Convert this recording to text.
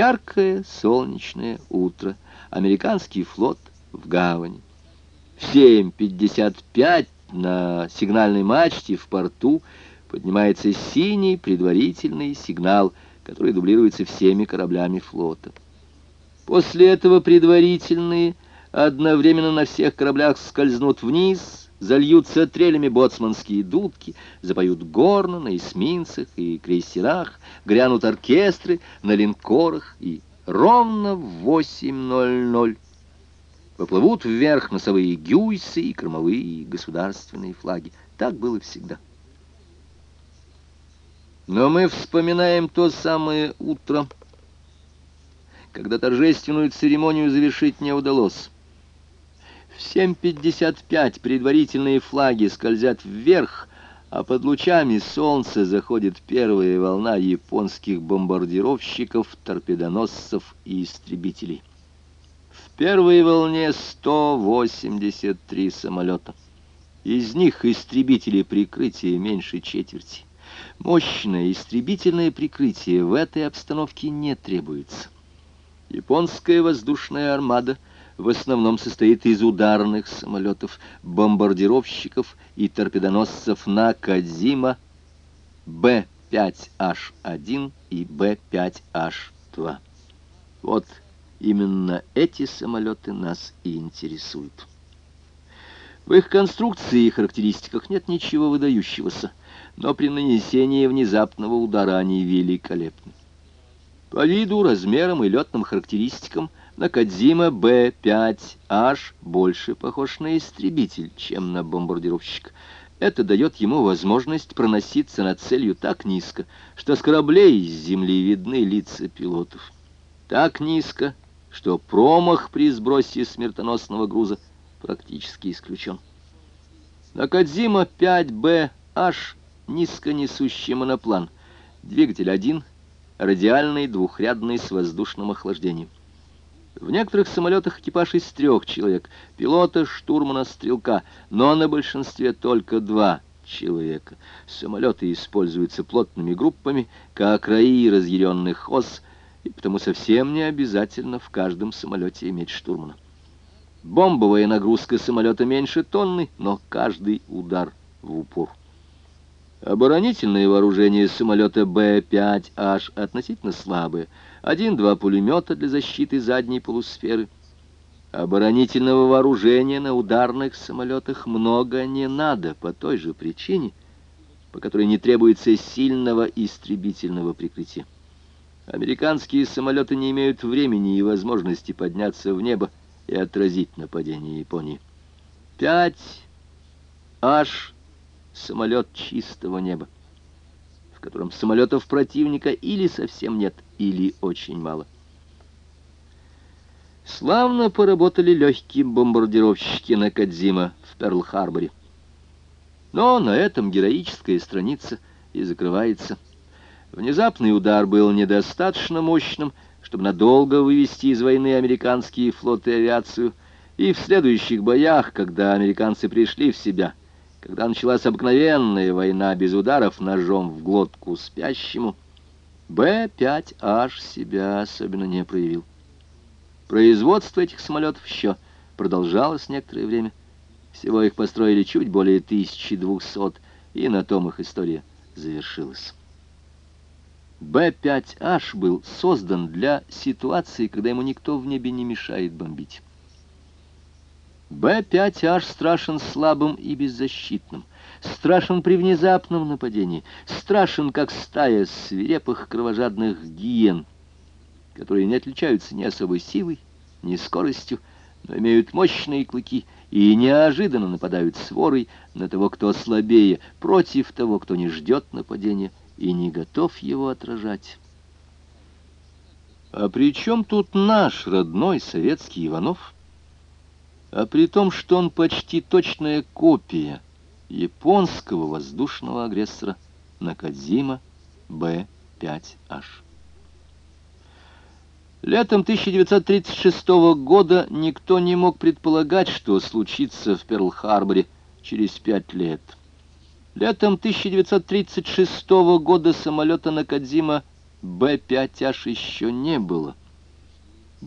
Яркое солнечное утро. Американский флот в гавани. В 7.55 на сигнальной мачте в порту поднимается синий предварительный сигнал, который дублируется всеми кораблями флота. После этого предварительные одновременно на всех кораблях скользнут вниз, зальются трелями боцманские дудки, запоют горно на эсминцах и крейсерах, грянут оркестры на линкорах и ровно в 8.00 поплывут вверх носовые гюйсы и кормовые государственные флаги. Так было всегда. Но мы вспоминаем то самое утро, когда торжественную церемонию завершить не удалось. В 7.55 предварительные флаги скользят вверх, а под лучами солнца заходит первая волна японских бомбардировщиков, торпедоносцев и истребителей первой волне 183 самолета. Из них истребители прикрытия меньше четверти. Мощное истребительное прикрытие в этой обстановке не требуется. Японская воздушная армада в основном состоит из ударных самолетов, бомбардировщиков и торпедоносцев Накадзима Б-5H1 и Б-5H2. Вот Именно эти самолеты нас и интересуют. В их конструкции и характеристиках нет ничего выдающегося, но при нанесении внезапного удара они великолепны. По виду, размерам и летным характеристикам Накадзима Б-5H больше похож на истребитель, чем на бомбардировщик. Это дает ему возможность проноситься над целью так низко, что с кораблей с земли видны лица пилотов. Так низко, что промах при сбросе смертоносного груза практически исключен. Накадзима 5БH низконесущий моноплан. Двигатель один, радиальный, двухрядный с воздушным охлаждением. В некоторых самолетах экипаж из трех человек, пилота, штурмана, стрелка, но на большинстве только два человека. Самолеты используются плотными группами, как раи разъяренных ос, и потому совсем не обязательно в каждом самолете иметь штурмана. Бомбовая нагрузка самолета меньше тонны, но каждый удар в упор. Оборонительное вооружение самолета Б-5H относительно слабое. Один-два пулемета для защиты задней полусферы. Оборонительного вооружения на ударных самолетах много не надо по той же причине, по которой не требуется сильного истребительного прикрытия. Американские самолеты не имеют времени и возможности подняться в небо и отразить нападение Японии. Пять аж самолет чистого неба, в котором самолетов противника или совсем нет, или очень мало. Славно поработали легкие бомбардировщики на Кадзима в Перл-Харборе. Но на этом героическая страница и закрывается. Внезапный удар был недостаточно мощным, чтобы надолго вывести из войны американские флоты и авиацию, и в следующих боях, когда американцы пришли в себя, когда началась обыкновенная война без ударов ножом в глотку спящему, Б-5H себя особенно не проявил. Производство этих самолетов еще продолжалось некоторое время. Всего их построили чуть более 1200, и на том их история завершилась. Б-5H был создан для ситуации, когда ему никто в небе не мешает бомбить. Б-5H страшен слабым и беззащитным, страшен при внезапном нападении, страшен, как стая свирепых кровожадных гиен, которые не отличаются ни особой силой, ни скоростью, но имеют мощные клыки и неожиданно нападают сворой на того, кто слабее, против того, кто не ждет нападения и не готов его отражать. А при чем тут наш родной советский Иванов? А при том, что он почти точная копия японского воздушного агрессора Накадзима Б-5H. Летом 1936 года никто не мог предполагать, что случится в Перл-Харборе через пять лет. Летом 1936 года самолета Накадзима Б-5H еще не было.